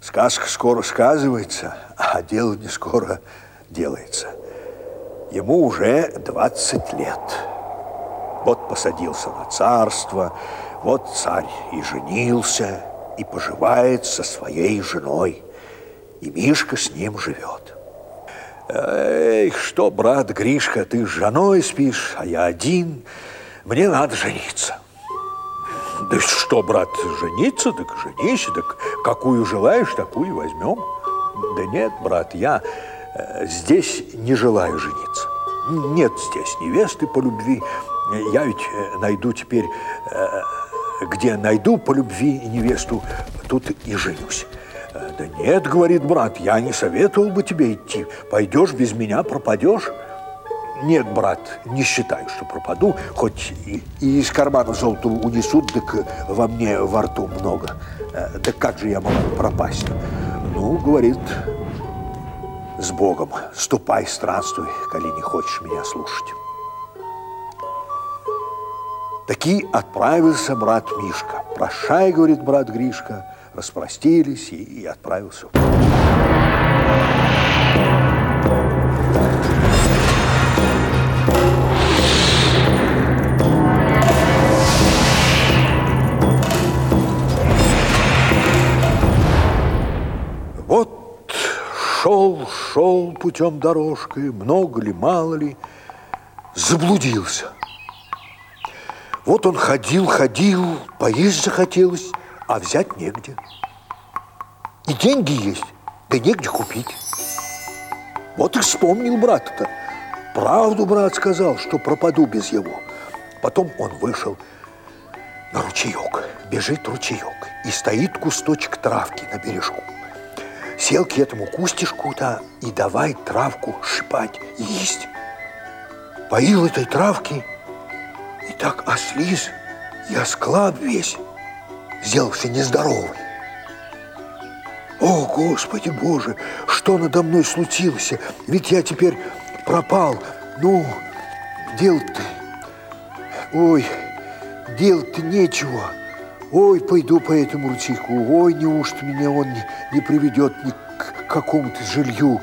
Сказка скоро сказывается, а дело не скоро делается. Ему уже 20 лет. Вот посадился на царство, вот царь и женился, и поживает со своей женой. И Мишка с ним живет. Эй, что, брат Гришка, ты с женой спишь, а я один. Мне надо жениться. Да что, брат, жениться, так женись, так какую желаешь, такую возьмем. Да нет, брат, я э, здесь не желаю жениться. Нет здесь невесты по любви. Я ведь э, найду теперь, э, где найду по любви невесту, тут и женюсь. Да нет, говорит брат, я не советовал бы тебе идти. Пойдешь без меня, пропадешь. Нет, брат, не считаю, что пропаду, хоть и, и из кармана золото унесут, так во мне во рту много. Да как же я могу пропасть? Ну, говорит, с Богом, ступай, странствуй, коли не хочешь меня слушать. Таки отправился брат Мишка. Прощай, говорит брат Гришка, распростились и, и отправился. Шел, шел путем дорожкой, много ли, мало ли, заблудился. Вот он ходил, ходил, поесть захотелось, а взять негде. И деньги есть, да негде купить. Вот и вспомнил брат-то. Правду брат сказал, что пропаду без его. Потом он вышел на ручеек. Бежит ручеек, и стоит кусточек травки на бережку. Сел к этому кустишку-то и давай травку шипать есть. Поил этой травки, и так ослиз, и осклаб весь, сделался нездоровый. О, Господи Боже, что надо мной случилось? Ведь я теперь пропал. Ну, делать-то... Ой, делать-то нечего. Ой, пойду по этому ручейку. Ой, неужто меня он не, приведет ни к какому-то жилью.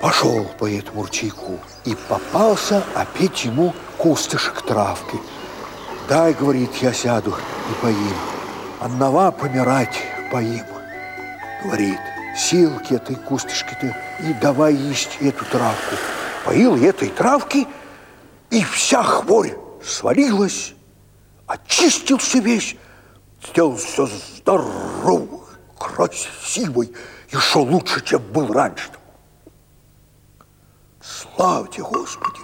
Пошел по этому ручейку и попался опять ему кустышек травки. Дай, говорит, я сяду и поим. Однова помирать поим говорит, сел к этой кустышке-то и давай есть эту травку. Поил этой травки, и вся хворь свалилась, очистился весь, сделался здоровый, красивый, еще лучше, чем был раньше. Славьте Господи!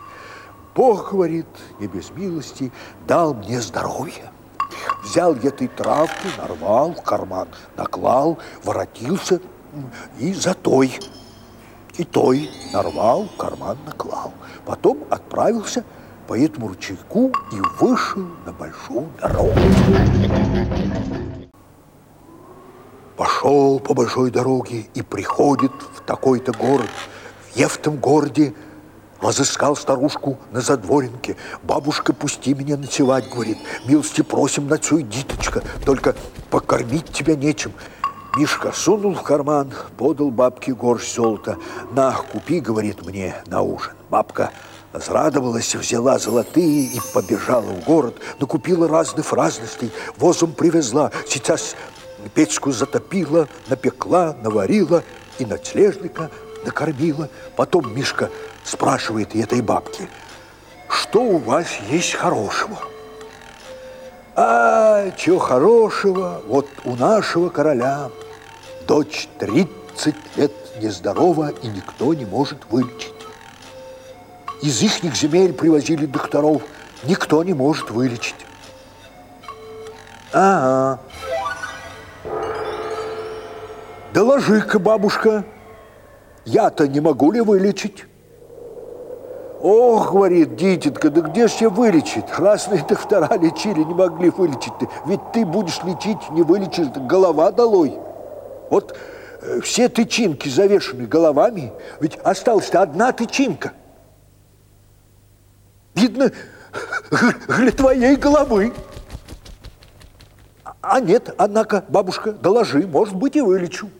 Бог, говорит, не без милости, дал мне здоровье взял этой травки, нарвал в карман, наклал, воротился и за той. И той нарвал, карман наклал. Потом отправился по этому ручейку и вышел на большую дорогу. Пошел по большой дороге и приходит в такой-то город. В этом городе Разыскал старушку на задворенке. Бабушка, пусти меня ночевать, говорит. Милости просим, ночуй, диточка, только покормить тебя нечем. Мишка сунул в карман, подал бабке горсть золота. На, купи, говорит мне, на ужин. Бабка Разрадовалась, взяла золотые и побежала в город, накупила разных разностей, возом привезла. Сейчас печку затопила, напекла, наварила и ночлежника накормила. Потом Мишка спрашивает этой бабки, что у вас есть хорошего? А, чего хорошего, вот у нашего короля дочь 30 лет нездорова, и никто не может вылечить. Из ихних земель привозили докторов, никто не может вылечить. Ага. Доложи-ка, бабушка, я-то не могу ли вылечить? Ох, говорит, дитятка, да где ж я вылечить? Разные доктора лечили, не могли вылечить. -то. Ведь ты будешь лечить, не вылечишь, голова долой. Вот э, все тычинки завешены головами, ведь осталась-то одна тычинка. Видно, твоей головы. А нет, однако, бабушка, доложи, может быть, и вылечу.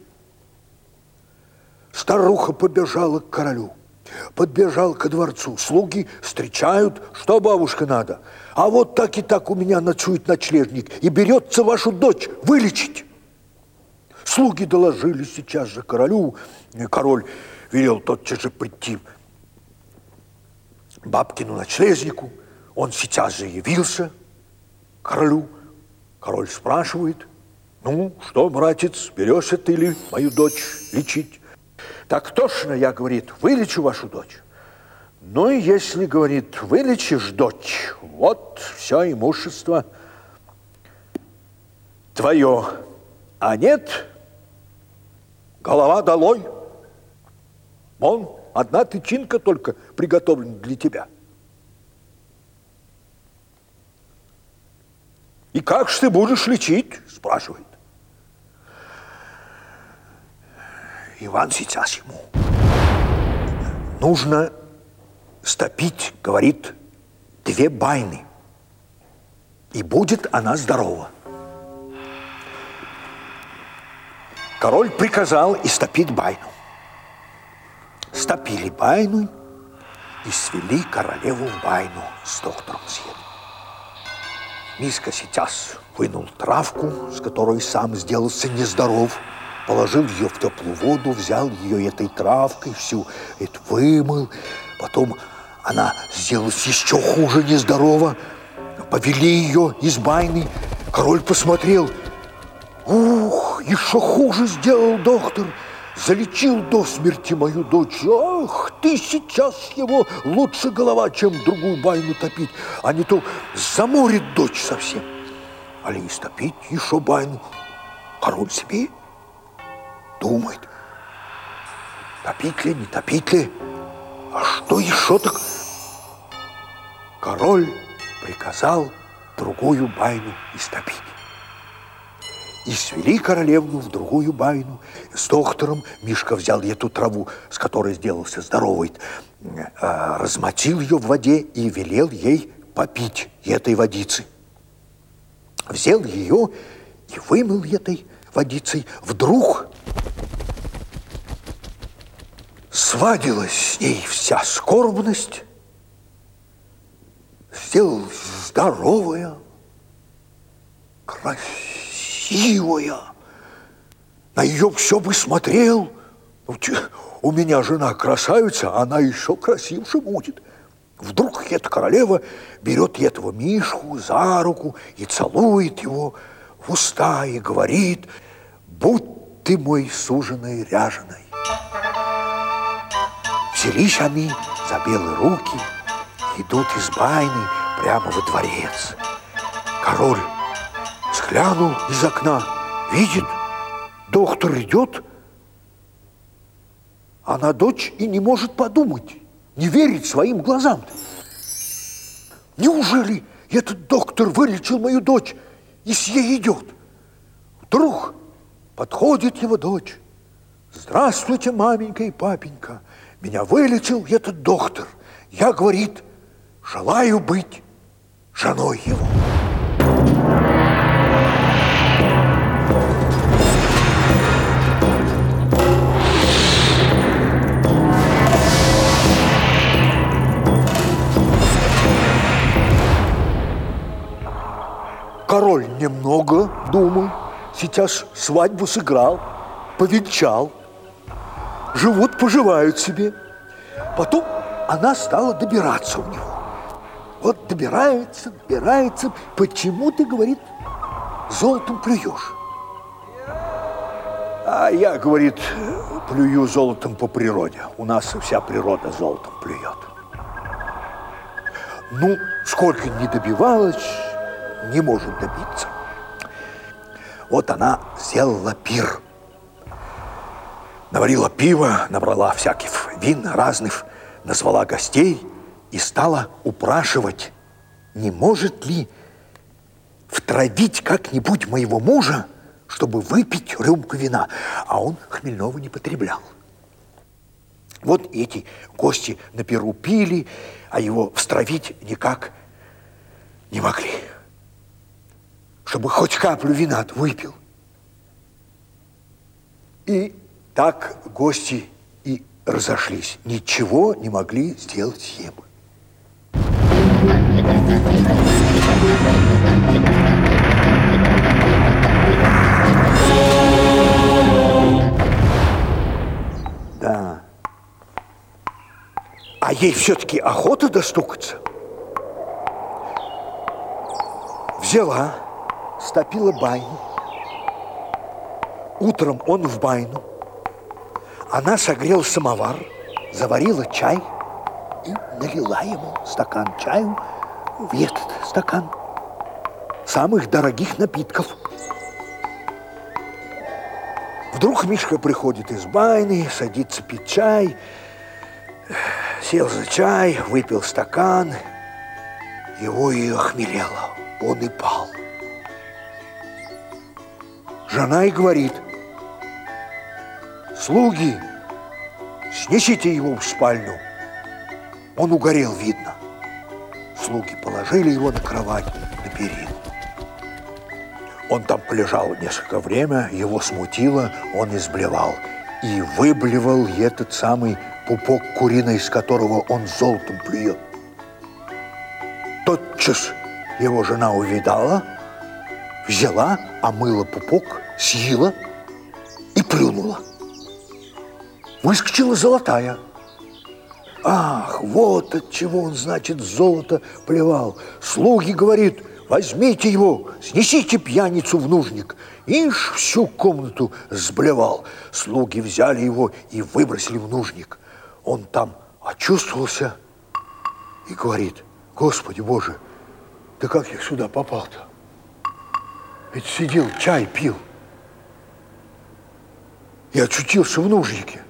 Старуха побежала к королю, подбежал ко дворцу. Слуги встречают, что бабушка надо. А вот так и так у меня ночует ночлежник и берется вашу дочь вылечить. Слуги доложили сейчас же королю. Король велел тотчас же прийти бабкину ночлежнику. Он сейчас же явился королю. Король спрашивает, ну, что, братец, берешься ты ли мою дочь лечить? Так точно, я, говорит, вылечу вашу дочь. Ну, и если, говорит, вылечишь дочь, вот все имущество твое. А нет, голова долой. Вон, одна тычинка только приготовлена для тебя. И как же ты будешь лечить? Спрашивает. Иван сейчас ему. Нужно стопить, говорит, две байны. И будет она здорова. Король приказал истопить байну. Стопили байну и свели королеву в байну с доктором съели. Миска сейчас вынул травку, с которой сам сделался нездоров, положил ее в теплую воду, взял ее этой травкой, всю это вымыл. Потом она сделалась еще хуже, нездорова. Повели ее из байны. Король посмотрел. Ух, еще хуже сделал доктор залечил до смерти мою дочь. Ах, ты сейчас его лучше голова, чем другую байну топить, а не то заморит дочь совсем. Али истопить еще байну. Король себе думает, топить ли, не топить ли, а что еще так? Король приказал другую байну истопить и свели королевну в другую байну. С доктором Мишка взял эту траву, с которой сделался здоровый, а, размочил ее в воде и велел ей попить этой водицы. Взял ее и вымыл этой водицей. Вдруг свадилась с ней вся скорбность, сделалась здоровая, красивая красивая. На ее все бы смотрел. Ну, у меня жена красавица, она еще красивше будет. Вдруг эта королева берет этого Мишку за руку и целует его в уста и говорит, будь ты мой суженый ряженый. Взялись они за белые руки, идут из байны прямо во дворец. Король Взглянул из окна, видит, доктор идет, а на дочь и не может подумать, не верит своим глазам. Неужели этот доктор вылечил мою дочь и с ей идет? Вдруг подходит его дочь. Здравствуйте, маменька и папенька. Меня вылечил этот доктор. Я, говорит, желаю быть женой его. Король немного думал, сейчас свадьбу сыграл, повенчал. Живут, поживают себе. Потом она стала добираться у него. Вот добирается, добирается. Почему ты, говорит, золотом плюешь? А я, говорит, плюю золотом по природе. У нас вся природа золотом плюет. Ну, сколько не добивалась, не может добиться. Вот она сделала пир. Наварила пиво, набрала всяких вин разных, назвала гостей и стала упрашивать, не может ли втравить как-нибудь моего мужа, чтобы выпить рюмку вина, а он хмельного не потреблял. Вот эти гости на пиру пили, а его встравить никак не могли. Чтобы хоть каплю вина выпил. И так гости и разошлись. Ничего не могли сделать им. Да. А ей все-таки охота достукаться. Взяла, стопила байну. Утром он в байну. Она согрела самовар, заварила чай и налила ему стакан чаю в этот стакан самых дорогих напитков. Вдруг Мишка приходит из байны, садится пить чай, сел за чай, выпил стакан, его и охмелело, он и пал. Жена и говорит, слуги, снесите его в спальню. Он угорел, видно. Слуги положили его на кровать, на перину. Он там полежал несколько время, его смутило, он изблевал. И выблевал этот самый пупок куриный, из которого он золотом плюет. Тотчас его жена увидала, взяла, омыла пупок, съела и плюнула. Выскочила золотая. Ах, вот от чего он, значит, золото плевал. Слуги, говорит, возьмите его, снесите пьяницу в нужник. Ишь, всю комнату сблевал. Слуги взяли его и выбросили в нужник. Он там очувствовался и говорит, Господи Боже, да как я сюда попал-то? Ведь сидел, чай пил. И очутился в нужнике.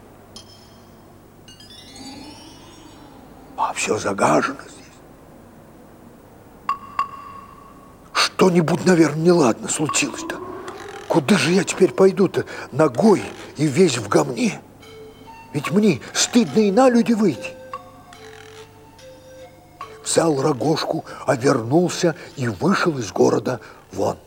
А все загажено здесь. Что-нибудь, наверное, неладно случилось-то. Куда же я теперь пойду-то ногой и весь в гомне? Ведь мне стыдно и на люди выйти. Взял рогожку, обернулся и вышел из города вон.